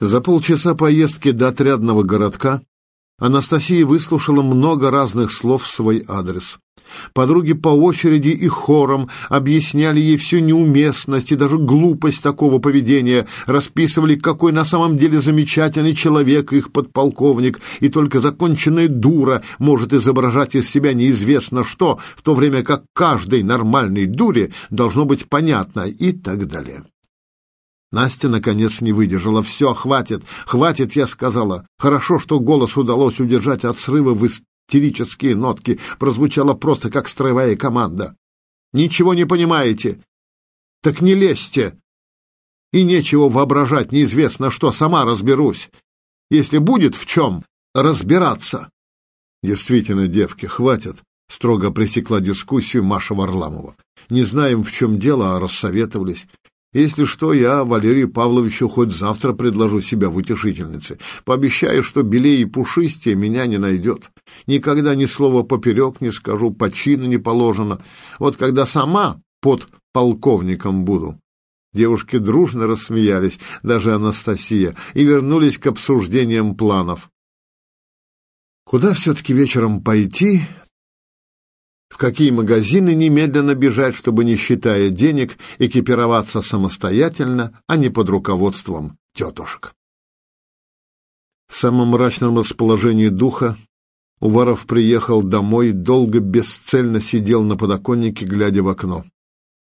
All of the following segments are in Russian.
За полчаса поездки до отрядного городка Анастасия выслушала много разных слов в свой адрес. Подруги по очереди и хором объясняли ей всю неуместность и даже глупость такого поведения, расписывали, какой на самом деле замечательный человек их подполковник, и только законченная дура может изображать из себя неизвестно что, в то время как каждой нормальной дуре должно быть понятно и так далее. Настя, наконец, не выдержала. «Все, хватит, хватит», — я сказала. Хорошо, что голос удалось удержать от срыва в истерические нотки. Прозвучало просто как строевая команда. «Ничего не понимаете? Так не лезьте!» И нечего воображать неизвестно что, сама разберусь. Если будет в чем разбираться. Действительно, девки, хватит, строго пресекла дискуссию Маша Варламова. Не знаем, в чем дело, а рассоветовались. Если что, я Валерию Павловичу хоть завтра предложу себя в утешительнице. Пообещаю, что белее и пушистее меня не найдет. Никогда ни слова поперек не скажу, по чину не положено. Вот когда сама под полковником буду. Девушки дружно рассмеялись, даже Анастасия, и вернулись к обсуждениям планов. Куда все-таки вечером пойти, в какие магазины немедленно бежать, чтобы, не считая денег, экипироваться самостоятельно, а не под руководством тетушек. В самом мрачном расположении духа Уваров приехал домой, долго бесцельно сидел на подоконнике, глядя в окно.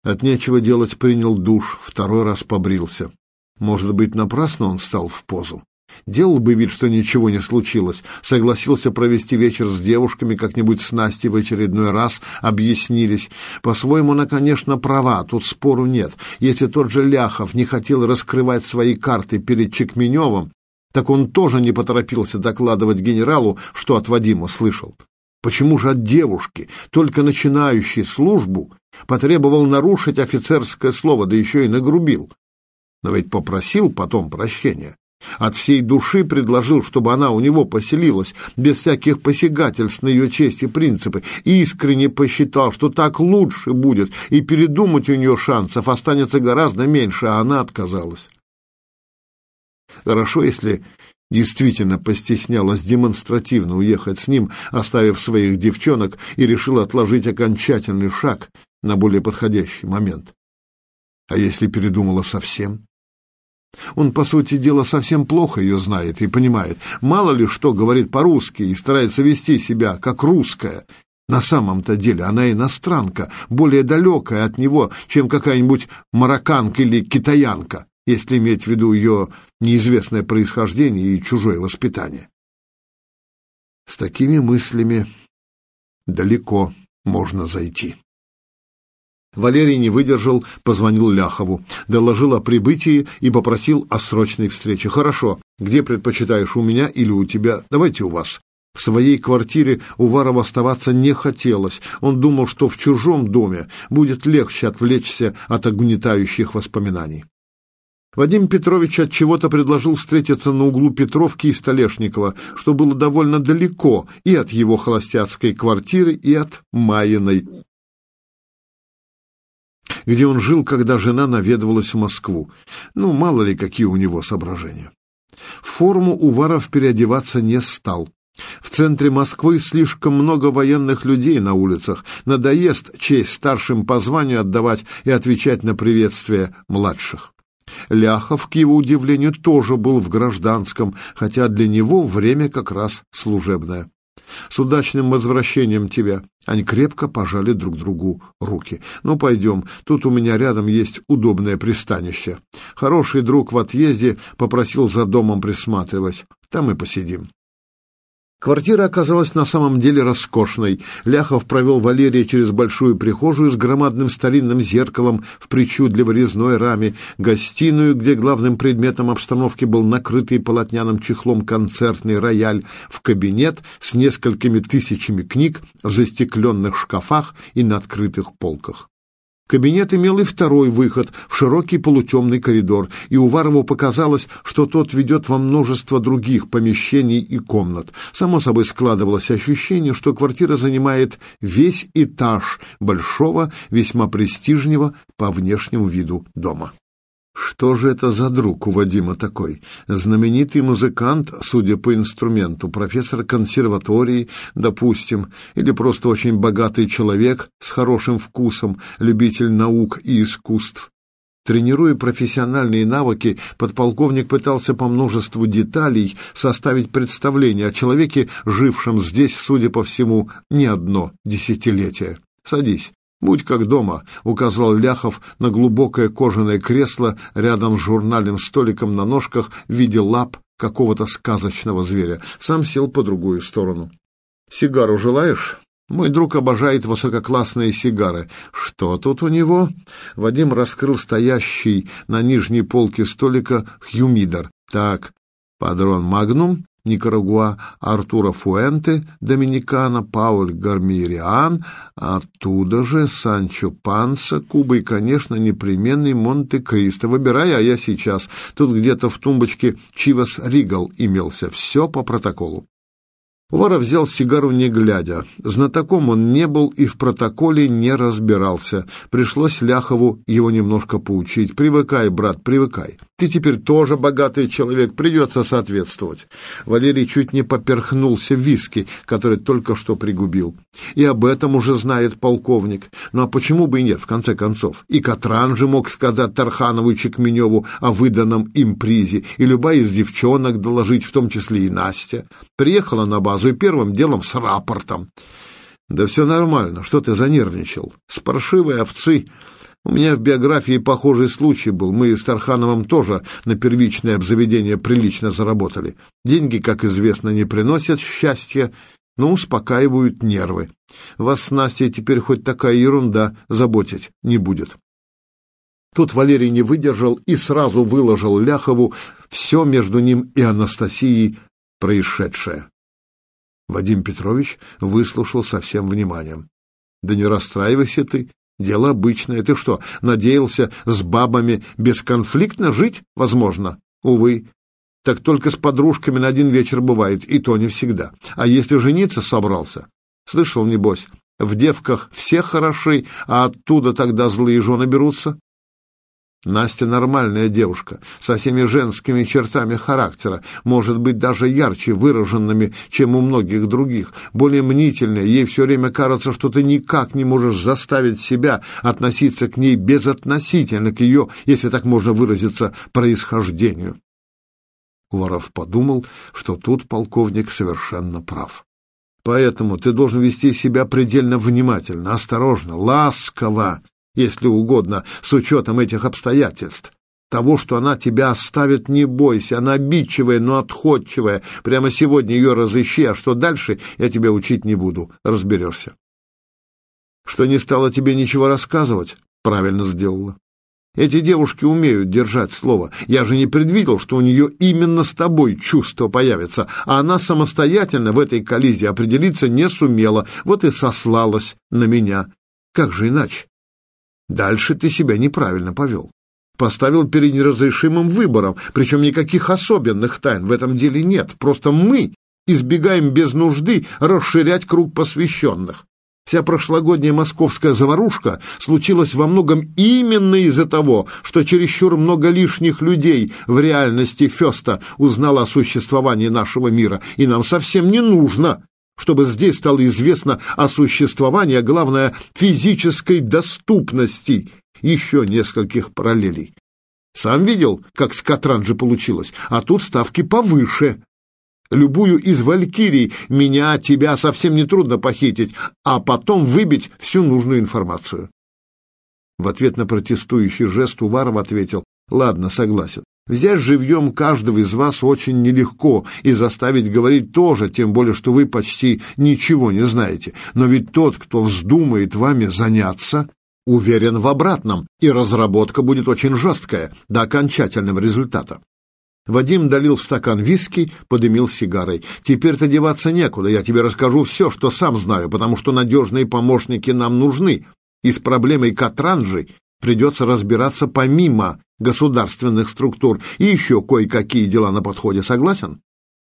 От нечего делать принял душ, второй раз побрился. Может быть, напрасно он встал в позу. Делал бы вид, что ничего не случилось, согласился провести вечер с девушками, как-нибудь с Настей в очередной раз объяснились. По-своему она, конечно, права, тут спору нет. Если тот же Ляхов не хотел раскрывать свои карты перед Чекменевым, так он тоже не поторопился докладывать генералу, что от Вадима слышал. Почему же от девушки, только начинающей службу, потребовал нарушить офицерское слово, да еще и нагрубил? Но ведь попросил потом прощения. От всей души предложил, чтобы она у него поселилась, без всяких посягательств на ее честь и принципы, искренне посчитал, что так лучше будет, и передумать у нее шансов останется гораздо меньше, а она отказалась. Хорошо, если действительно постеснялась демонстративно уехать с ним, оставив своих девчонок, и решила отложить окончательный шаг на более подходящий момент. А если передумала совсем? Он, по сути дела, совсем плохо ее знает и понимает. Мало ли что говорит по-русски и старается вести себя как русская. На самом-то деле она иностранка, более далекая от него, чем какая-нибудь марокканка или китаянка, если иметь в виду ее неизвестное происхождение и чужое воспитание. С такими мыслями далеко можно зайти. Валерий не выдержал, позвонил Ляхову, доложил о прибытии и попросил о срочной встрече. «Хорошо. Где предпочитаешь, у меня или у тебя? Давайте у вас». В своей квартире Уваров оставаться не хотелось. Он думал, что в чужом доме будет легче отвлечься от огнетающих воспоминаний. Вадим Петрович от чего-то предложил встретиться на углу Петровки и Столешникова, что было довольно далеко и от его холостяцкой квартиры, и от Майиной где он жил, когда жена наведывалась в Москву. Ну, мало ли, какие у него соображения. В форму Уваров переодеваться не стал. В центре Москвы слишком много военных людей на улицах. Надоест честь старшим по званию отдавать и отвечать на приветствие младших. Ляхов, к его удивлению, тоже был в гражданском, хотя для него время как раз служебное. С удачным возвращением тебя. Они крепко пожали друг другу руки. Ну, пойдем, тут у меня рядом есть удобное пристанище. Хороший друг в отъезде попросил за домом присматривать. Там и посидим. Квартира оказалась на самом деле роскошной. Ляхов провел Валерия через большую прихожую с громадным старинным зеркалом в причудливо резной раме, гостиную, где главным предметом обстановки был накрытый полотняным чехлом концертный рояль, в кабинет с несколькими тысячами книг в застекленных шкафах и на открытых полках. Кабинет имел и второй выход в широкий полутемный коридор, и Уварову показалось, что тот ведет во множество других помещений и комнат. Само собой складывалось ощущение, что квартира занимает весь этаж большого, весьма престижного по внешнему виду дома. Что же это за друг у Вадима такой? Знаменитый музыкант, судя по инструменту, профессор консерватории, допустим, или просто очень богатый человек с хорошим вкусом, любитель наук и искусств. Тренируя профессиональные навыки, подполковник пытался по множеству деталей составить представление о человеке, жившем здесь, судя по всему, не одно десятилетие. «Садись». «Будь как дома», — указал Ляхов на глубокое кожаное кресло рядом с журнальным столиком на ножках в виде лап какого-то сказочного зверя. Сам сел по другую сторону. «Сигару желаешь?» «Мой друг обожает высококлассные сигары. Что тут у него?» Вадим раскрыл стоящий на нижней полке столика хьюмидор. «Так, Padron Magnum, Никарагуа Arturo Fuente, Доминикана, Paul Garmirian, оттуда же Sancho Panza, Куба и, конечно, непременный Montecristo. Выбирай, а я сейчас. Тут где-то в тумбочке Chivas Regal имелся. Все по протоколу. Вора взял сигару не глядя. Знатоком он не был и в протоколе не разбирался. Пришлось Ляхову его немножко поучить. «Привыкай, брат, привыкай. Ты теперь тоже богатый человек, придется соответствовать». Валерий чуть не поперхнулся виски, который только что пригубил. И об этом уже знает полковник. Ну а почему бы и нет, в конце концов? И Катран же мог сказать Тарханову и Чекменеву о выданном им призе, и любая из девчонок доложить, в том числе и Настя. Приехала на базу и первым делом с рапортом. Да все нормально, что ты занервничал? С паршивой овцы. У меня в биографии похожий случай был. Мы с Тархановым тоже на первичное обзаведение прилично заработали. Деньги, как известно, не приносят счастья, но успокаивают нервы. Вас с Настей теперь хоть такая ерунда заботить не будет. Тут Валерий не выдержал и сразу выложил Ляхову все между ним и Анастасией происшедшее. Вадим Петрович выслушал со всем вниманием. «Да не расстраивайся ты, дело обычное. Ты что, надеялся с бабами бесконфликтно жить? Возможно. Увы. Так только с подружками на один вечер бывает, и то не всегда. А если жениться собрался? Слышал, небось, в девках все хороши, а оттуда тогда злые жены берутся? Настя нормальная девушка, со всеми женскими чертами характера, может быть, даже ярче выраженными, чем у многих других, более мнительная, ей все время кажется, что ты никак не можешь заставить себя относиться к ней безотносительно к ее, если так можно выразиться, происхождению. Воров подумал, что тут полковник совершенно прав. Поэтому ты должен вести себя предельно внимательно, осторожно, ласково, если угодно, с учетом этих обстоятельств. Того, что она тебя оставит, не бойся. Она обидчивая, но отходчивая. Прямо сегодня ее разыщи, а что дальше, я тебя учить не буду. Разберешься. Что не стала тебе ничего рассказывать? Правильно сделала. Эти девушки умеют держать слово. Я же не предвидел, что у нее именно с тобой чувство появится, а она самостоятельно в этой коллизии определиться не сумела, вот и сослалась на меня. Как же иначе? Дальше ты себя неправильно повел. Поставил перед неразрешимым выбором, причем никаких особенных тайн в этом деле нет. Просто мы избегаем без нужды расширять круг посвященных. Вся прошлогодняя московская заварушка случилась во многом именно из-за того, что чересчур много лишних людей в реальности Феста узнало о существовании нашего мира, и нам совсем не нужно чтобы здесь стало известно о существовании, а главное, физической доступности еще нескольких параллелей. Сам видел, как с Катранжи получилось, а тут ставки повыше. Любую из валькирий меня, тебя совсем не трудно похитить, а потом выбить всю нужную информацию. В ответ на протестующий жест Уваров ответил, «Ладно, согласен. Взять живьем каждого из вас очень нелегко и заставить говорить тоже, тем более, что вы почти ничего не знаете. Но ведь тот, кто вздумает вами заняться, уверен в обратном, и разработка будет очень жесткая до окончательного результата. Вадим долил в стакан виски, подымил сигарой. «Теперь-то деваться некуда, я тебе расскажу все, что сам знаю, потому что надежные помощники нам нужны. И с проблемой Катранжи придется разбираться помимо государственных структур и еще кое-какие дела на подходе. Согласен?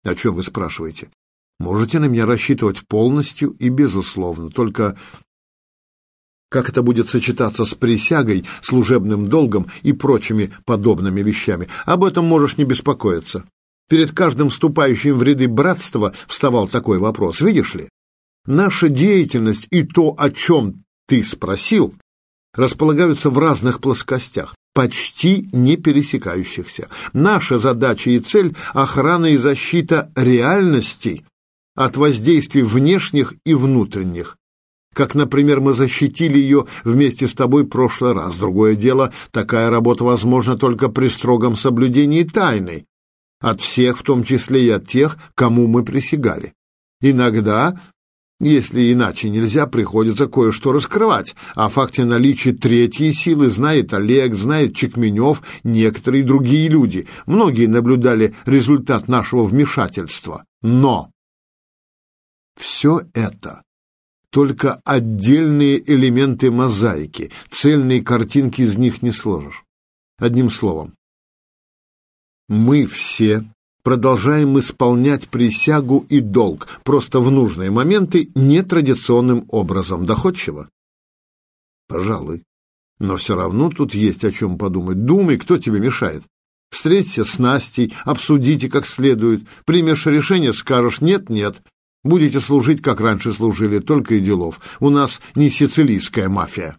О чем вы спрашиваете? Можете на меня рассчитывать полностью и безусловно. Только Как это будет сочетаться с присягой, служебным долгом и прочими подобными вещами? Об этом можешь не беспокоиться. Перед каждым вступающим в ряды братства вставал такой вопрос. Видишь ли, наша деятельность и то, о чем ты спросил, располагаются в разных плоскостях, почти не пересекающихся. Наша задача и цель – охрана и защита реальности от воздействий внешних и внутренних, как, например, мы защитили ее вместе с тобой в прошлый раз. Другое дело, такая работа возможна только при строгом соблюдении тайны. От всех, в том числе и от тех, кому мы присягали. Иногда, если иначе нельзя, приходится кое-что раскрывать. О факте наличия третьей силы знает Олег, знает Чекменев, некоторые другие люди. Многие наблюдали результат нашего вмешательства. Но все это только отдельные элементы мозаики, цельные картинки из них не сложишь. Одним словом, мы все продолжаем исполнять присягу и долг, просто в нужные моменты нетрадиционным образом. Доходчиво? Пожалуй. Но все равно тут есть о чем подумать. Думай, кто тебе мешает. Встреться с Настей, обсудите как следует. Примешь решение, скажешь «нет-нет», Будете служить, как раньше служили, только и делов. У нас не сицилийская мафия.